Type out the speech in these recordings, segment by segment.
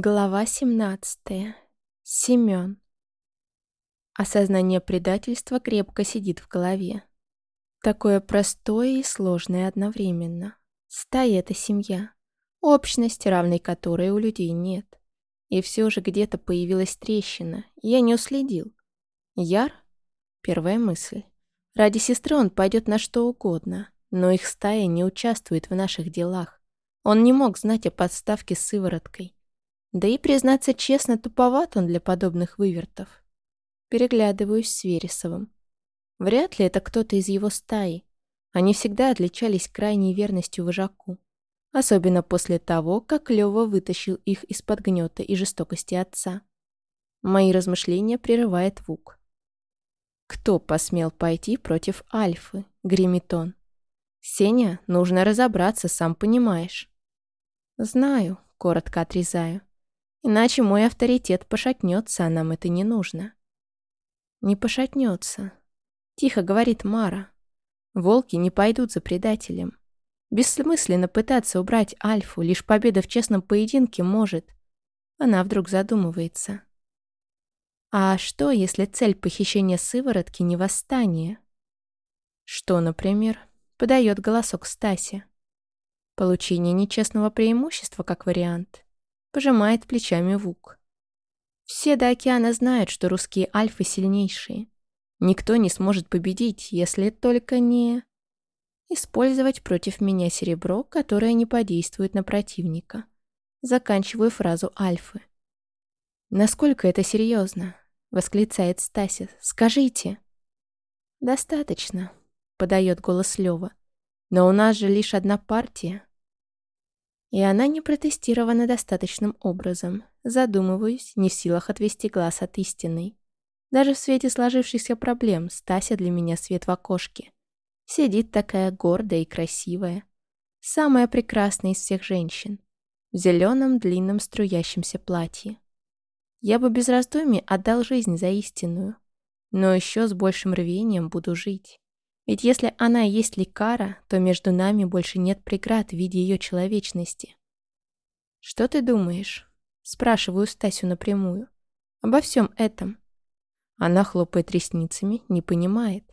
Глава 17. Семён. Осознание предательства крепко сидит в голове. Такое простое и сложное одновременно. Стая — это семья. Общность, равной которой у людей нет. И все же где-то появилась трещина. Я не уследил. Яр? Первая мысль. Ради сестры он пойдет на что угодно, но их стая не участвует в наших делах. Он не мог знать о подставке с сывороткой. Да и, признаться честно, туповат он для подобных вывертов. Переглядываюсь с Вересовым. Вряд ли это кто-то из его стаи. Они всегда отличались крайней верностью вожаку. Особенно после того, как Лёва вытащил их из-под гнета и жестокости отца. Мои размышления прерывает Вук. «Кто посмел пойти против Альфы?» — гремит он. «Сеня, нужно разобраться, сам понимаешь». «Знаю», — коротко отрезаю. Иначе мой авторитет пошатнется, а нам это не нужно. Не пошатнется. Тихо говорит Мара. Волки не пойдут за предателем. Бессмысленно пытаться убрать Альфу, лишь победа в честном поединке может. Она вдруг задумывается. А что, если цель похищения сыворотки не восстание? Что, например, подает голосок Стаси? Получение нечестного преимущества как вариант. Пожимает плечами Вук. Все до океана знают, что русские альфы сильнейшие. Никто не сможет победить, если только не... Использовать против меня серебро, которое не подействует на противника. Заканчиваю фразу альфы. «Насколько это серьезно?» — восклицает Стасис. «Скажите». «Достаточно», — подает голос Лёва. «Но у нас же лишь одна партия. И она не протестирована достаточным образом. Задумываюсь, не в силах отвести глаз от истины. Даже в свете сложившихся проблем Стася для меня свет в окошке. Сидит такая гордая и красивая. Самая прекрасная из всех женщин. В зеленом длинном струящемся платье. Я бы без раздумий отдал жизнь за истинную. Но еще с большим рвением буду жить. Ведь если она есть лекара, то между нами больше нет преград в виде ее человечности. «Что ты думаешь?» — спрашиваю Стасю напрямую. «Обо всем этом». Она хлопает ресницами, не понимает.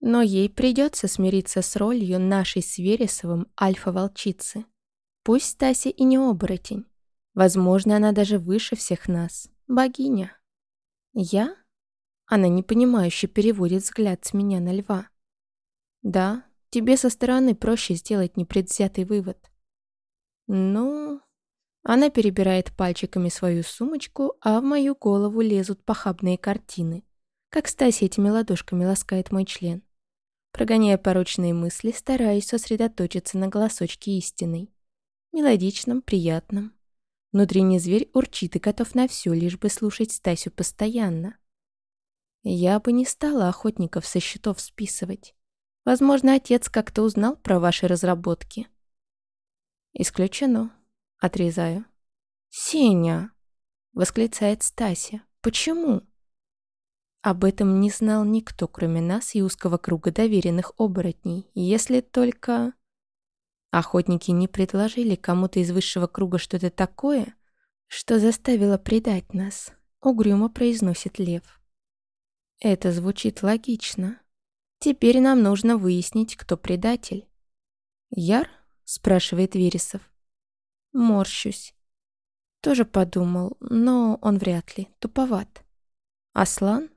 Но ей придется смириться с ролью нашей с Вересовым альфа-волчицы. Пусть Стася и не оборотень. Возможно, она даже выше всех нас. Богиня. Я? Она непонимающе переводит взгляд с меня на льва. Да, тебе со стороны проще сделать непредвзятый вывод. Ну... Она перебирает пальчиками свою сумочку, а в мою голову лезут похабные картины. Как Стася этими ладошками ласкает мой член. Прогоняя порочные мысли, стараюсь сосредоточиться на голосочке истины. Мелодичном, приятном. Внутренний зверь урчит и готов на все, лишь бы слушать Стасю постоянно. Я бы не стала охотников со счетов списывать. Возможно, отец как-то узнал про ваши разработки. Исключено. Отрезаю. «Сеня!» — восклицает Стася. «Почему?» Об этом не знал никто, кроме нас и узкого круга доверенных оборотней, если только... Охотники не предложили кому-то из высшего круга что-то такое, что заставило предать нас, угрюмо произносит Лев. Это звучит логично. Теперь нам нужно выяснить, кто предатель. «Яр?» — спрашивает Вересов. Морщусь. Тоже подумал, но он вряд ли, туповат. Аслан?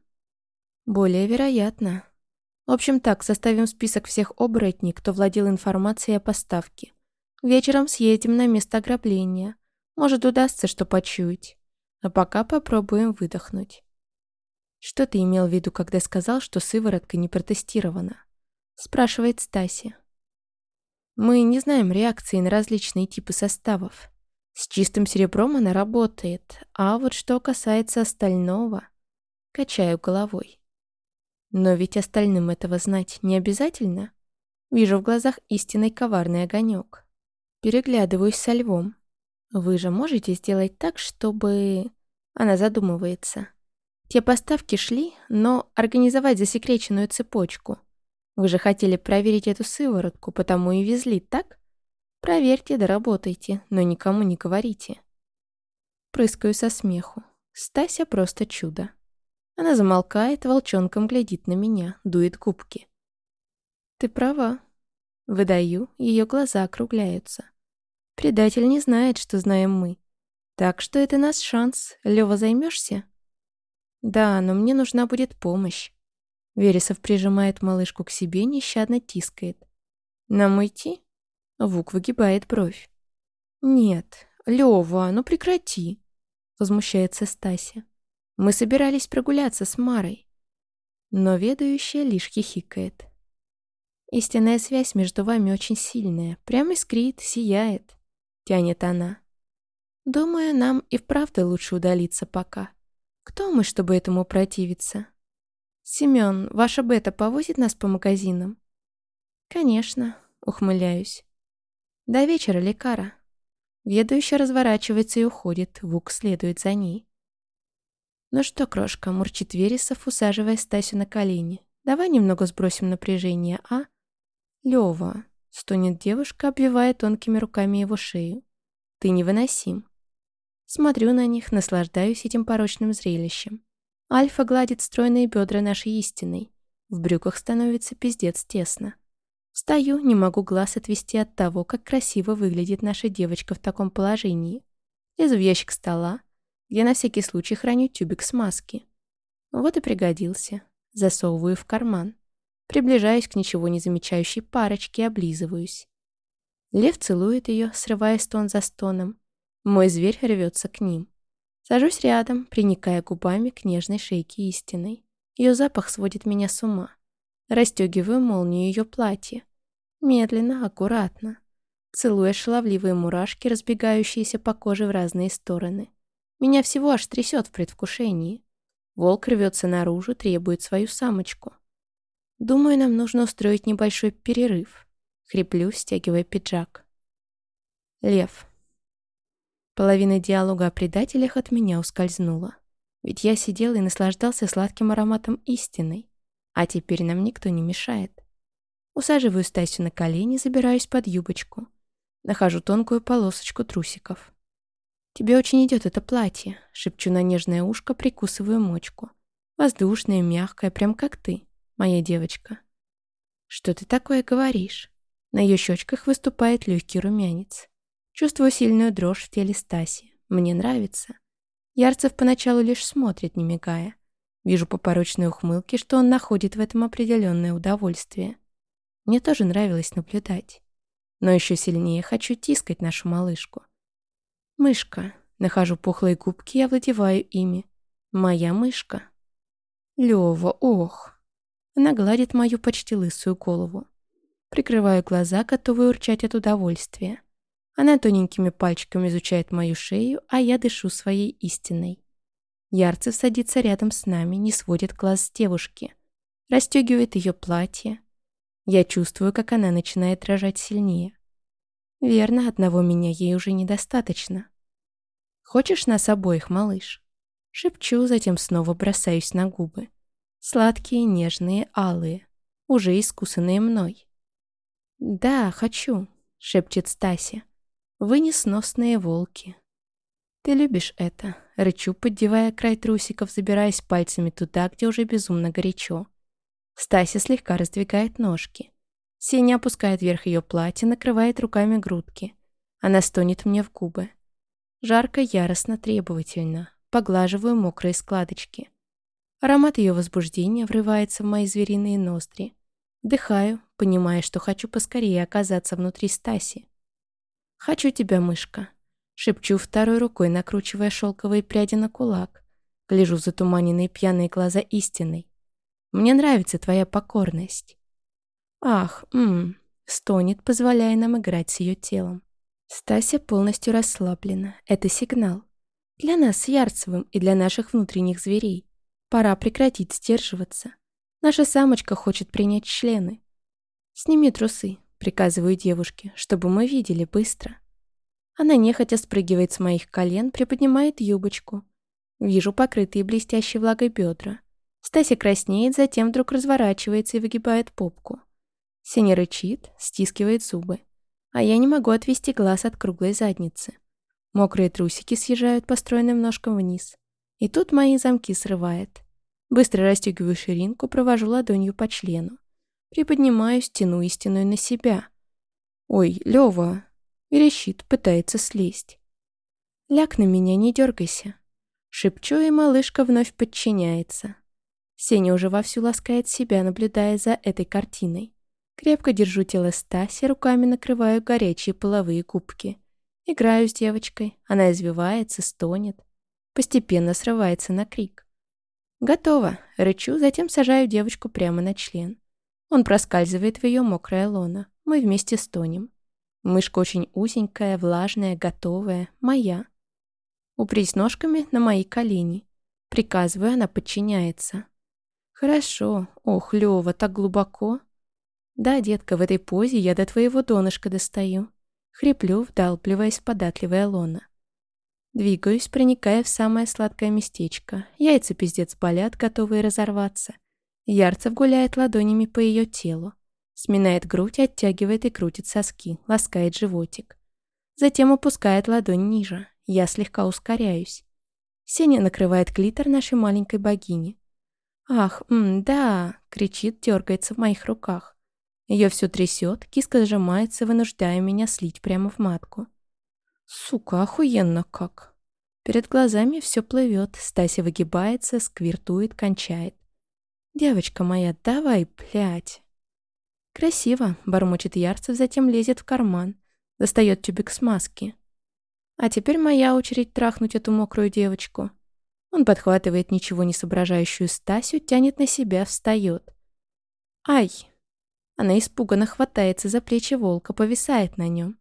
Более вероятно. В общем так, составим список всех оборотней, кто владел информацией о поставке. Вечером съедем на место ограбления. Может, удастся что почуять. А пока попробуем выдохнуть. «Что ты имел в виду, когда сказал, что сыворотка не протестирована?» Спрашивает Стаси. Мы не знаем реакции на различные типы составов. С чистым серебром она работает, а вот что касается остального... Качаю головой. Но ведь остальным этого знать не обязательно. Вижу в глазах истинный коварный огонек. Переглядываюсь со львом. Вы же можете сделать так, чтобы... Она задумывается. Те поставки шли, но организовать засекреченную цепочку. Вы же хотели проверить эту сыворотку, потому и везли, так? Проверьте, доработайте, но никому не говорите. прыскаю со смеху. Стася просто чудо. Она замолкает, волчонком глядит на меня, дует губки. «Ты права». Выдаю, ее глаза округляются. Предатель не знает, что знаем мы. Так что это наш шанс. Лёва, займешься? Да, но мне нужна будет помощь. Вересов прижимает малышку к себе, нещадно тискает. Нам уйти? Вук выгибает бровь. Нет, Лёва, ну прекрати. Возмущается Стася. Мы собирались прогуляться с Марой. Но ведающая лишь хихикает. Истинная связь между вами очень сильная. Прямо искрит, сияет. Тянет она. Думаю, нам и вправду лучше удалиться пока. Кто мы, чтобы этому противиться? Семён, ваша бета повозит нас по магазинам? Конечно, ухмыляюсь. До вечера, лекара. Ведущая разворачивается и уходит, Вук следует за ней. «Ну что, крошка», — мурчит Вересов, усаживая Стасю на колени. «Давай немного сбросим напряжение, а?» «Лёва», — стонет девушка, обвивая тонкими руками его шею. «Ты невыносим». Смотрю на них, наслаждаюсь этим порочным зрелищем. Альфа гладит стройные бедра нашей истиной. В брюках становится пиздец тесно. Встаю, не могу глаз отвести от того, как красиво выглядит наша девочка в таком положении. Лезу в ящик стола, где на всякий случай храню тюбик с маски. Вот и пригодился. Засовываю в карман. Приближаюсь к ничего не замечающей парочке и облизываюсь. Лев целует ее, срывая стон за стоном. Мой зверь рвется к ним. Сажусь рядом, приникая губами к нежной шейке истиной. Ее запах сводит меня с ума. Растегиваю молнию ее платья. Медленно, аккуратно. Целуя шаловливые мурашки, разбегающиеся по коже в разные стороны. Меня всего аж трясет в предвкушении. Волк рвется наружу, требует свою самочку. Думаю, нам нужно устроить небольшой перерыв. Хриплю, стягивая пиджак. Лев. Половина диалога о предателях от меня ускользнула. Ведь я сидел и наслаждался сладким ароматом истины. А теперь нам никто не мешает. Усаживаю Стасю на колени, забираюсь под юбочку. Нахожу тонкую полосочку трусиков. «Тебе очень идет это платье», — шепчу на нежное ушко, прикусываю мочку. Воздушное, мягкое, прям как ты, моя девочка. «Что ты такое говоришь?» На ее щечках выступает легкий румянец. Чувствую сильную дрожь в теле Стаси. Мне нравится. Ярцев поначалу лишь смотрит, не мигая. Вижу по порочной ухмылке, что он находит в этом определенное удовольствие. Мне тоже нравилось наблюдать. Но еще сильнее хочу тискать нашу малышку. Мышка. Нахожу пухлые губки и овладеваю ими. Моя мышка. Лева, ох. Она гладит мою почти лысую голову. Прикрываю глаза, готовые урчать от удовольствия. Она тоненькими пальчиками изучает мою шею, а я дышу своей истиной. Ярцев садится рядом с нами, не сводит глаз с девушки. Растегивает ее платье. Я чувствую, как она начинает дрожать сильнее. Верно, одного меня ей уже недостаточно. «Хочешь нас обоих, малыш?» Шепчу, затем снова бросаюсь на губы. Сладкие, нежные, алые, уже искусанные мной. «Да, хочу», — шепчет Стася. Вы несносные волки. Ты любишь это. Рычу, поддевая край трусиков, забираясь пальцами туда, где уже безумно горячо. Стася слегка раздвигает ножки. Сеня опускает вверх ее платье, накрывает руками грудки. Она стонет мне в губы. Жарко, яростно, требовательно. Поглаживаю мокрые складочки. Аромат ее возбуждения врывается в мои звериные ноздри. Вдыхаю, понимая, что хочу поскорее оказаться внутри Стаси. «Хочу тебя, мышка», — шепчу второй рукой, накручивая шелковые пряди на кулак. Гляжу в затуманенные пьяные глаза истиной. «Мне нравится твоя покорность». «Ах, ммм», — стонет, позволяя нам играть с ее телом. Стася полностью расслаблена. Это сигнал. Для нас с Ярцевым и для наших внутренних зверей. Пора прекратить сдерживаться. Наша самочка хочет принять члены. Сними трусы, Приказываю девушке, чтобы мы видели быстро. Она нехотя спрыгивает с моих колен, приподнимает юбочку. Вижу покрытые блестящей влагой бедра. Стася краснеет, затем вдруг разворачивается и выгибает попку. Сеня рычит, стискивает зубы. А я не могу отвести глаз от круглой задницы. Мокрые трусики съезжают по стройным ножкам вниз. И тут мои замки срывает. Быстро расстегиваю ширинку, провожу ладонью по члену. Приподнимаюсь, тяну истинную на себя. «Ой, Лёва!» Верещит, пытается слезть. «Ляг на меня, не дергайся!» Шепчу, и малышка вновь подчиняется. Сеня уже вовсю ласкает себя, наблюдая за этой картиной. Крепко держу тело Стаси, руками накрываю горячие половые кубки. Играю с девочкой, она извивается, стонет. Постепенно срывается на крик. Готово. Рычу, затем сажаю девочку прямо на член. Он проскальзывает в ее мокрое лоно. Мы вместе стонем. Мышка очень узенькая, влажная, готовая, моя. Упрись ножками на мои колени. Приказываю, она подчиняется. Хорошо. Ох, Лёва, так глубоко. Да, детка, в этой позе я до твоего донышка достаю. Хриплю, вдалпливаясь в податливое лоно. Двигаюсь, проникая в самое сладкое местечко. Яйца пиздец болят, готовые разорваться. Ярцев гуляет ладонями по ее телу. Сминает грудь, оттягивает и крутит соски, ласкает животик. Затем опускает ладонь ниже. Я слегка ускоряюсь. Сеня накрывает клитор нашей маленькой богини. «Ах, м, да!» — кричит, дергается в моих руках. Ее все трясет, киска сжимается, вынуждая меня слить прямо в матку. Сука, охуенно как. Перед глазами все плывет, Стася выгибается, сквиртует, кончает. «Девочка моя, давай, блядь!» «Красиво», — бормочет Ярцев, затем лезет в карман, достает тюбик смазки. «А теперь моя очередь трахнуть эту мокрую девочку». Он подхватывает ничего не соображающую Стасю, тянет на себя, встает. «Ай!» Она испуганно хватается за плечи волка, повисает на нем.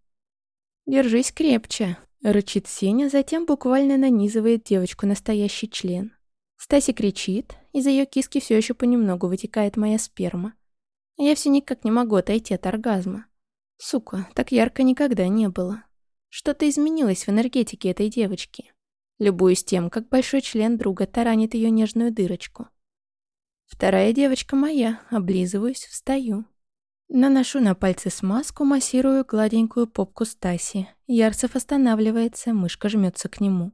«Держись крепче», — рычит Сеня, затем буквально нанизывает девочку настоящий член. Стаси кричит, из ее киски все еще понемногу вытекает моя сперма. Я все никак не могу отойти от оргазма. Сука, так ярко никогда не было. Что-то изменилось в энергетике этой девочки. Любуюсь тем, как большой член друга таранит ее нежную дырочку. Вторая девочка моя, облизываюсь, встаю. Наношу на пальцы смазку, массирую гладенькую попку Стаси. Ярцев останавливается, мышка жмется к нему.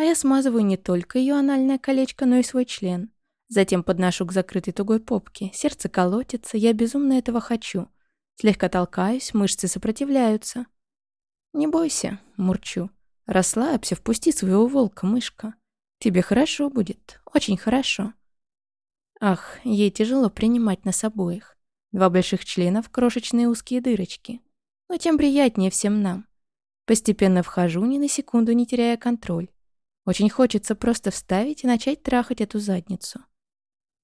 А я смазываю не только ее анальное колечко, но и свой член. Затем подношу к закрытой тугой попке. Сердце колотится, я безумно этого хочу. Слегка толкаюсь, мышцы сопротивляются. «Не бойся», — мурчу. «Расслабься, впусти своего волка, мышка. Тебе хорошо будет, очень хорошо». Ах, ей тяжело принимать нас обоих. Два больших члена в крошечные узкие дырочки. Но тем приятнее всем нам. Постепенно вхожу, ни на секунду не теряя контроль. Очень хочется просто вставить и начать трахать эту задницу.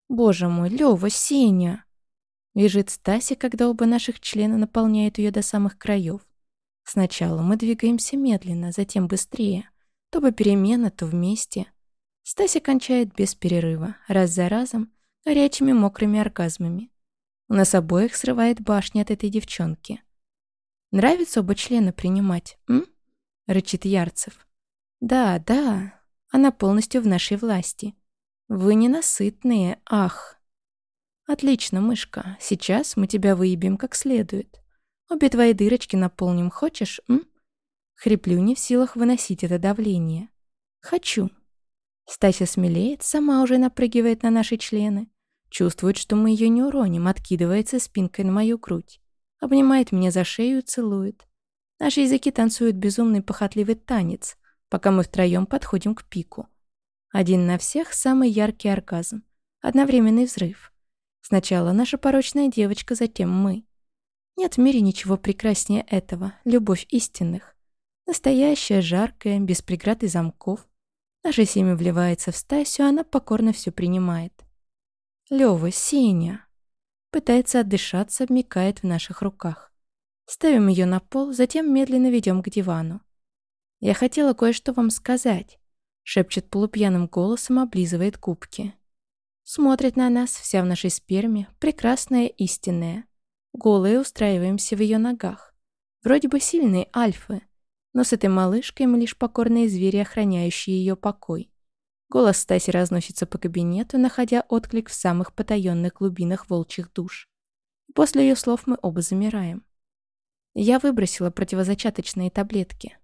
Боже мой, Лёва, Сеня! Вяжет Стася, когда оба наших члена наполняют ее до самых краев. Сначала мы двигаемся медленно, затем быстрее. То попеременно, то вместе. Стася кончает без перерыва, раз за разом, горячими мокрыми оргазмами. У нас обоих срывает башня от этой девчонки. Нравится оба члена принимать, м? Рычит Ярцев. Да, да, она полностью в нашей власти. Вы ненасытные, ах. Отлично, мышка, сейчас мы тебя выебем как следует. Обе твои дырочки наполним, хочешь, м? Хриплю не в силах выносить это давление. Хочу. Стася смелеет, сама уже напрыгивает на наши члены. Чувствует, что мы ее не уроним, откидывается спинкой на мою грудь. Обнимает меня за шею и целует. Наши языки танцуют безумный похотливый танец, пока мы втроем подходим к пику. Один на всех самый яркий оргазм. Одновременный взрыв. Сначала наша порочная девочка, затем мы. Нет в мире ничего прекраснее этого. Любовь истинных. Настоящая, жаркая, без преград и замков. Наше семя вливается в Стасю, она покорно все принимает. Лёва, Сеня. Пытается отдышаться, обмикает в наших руках. Ставим ее на пол, затем медленно ведем к дивану. «Я хотела кое-что вам сказать», — шепчет полупьяным голосом, облизывает кубки. Смотрит на нас, вся в нашей сперме, прекрасная, истинная. Голые устраиваемся в ее ногах. Вроде бы сильные альфы, но с этой малышкой мы лишь покорные звери, охраняющие ее покой. Голос Стаси разносится по кабинету, находя отклик в самых потаенных глубинах волчьих душ. После ее слов мы оба замираем. Я выбросила противозачаточные таблетки.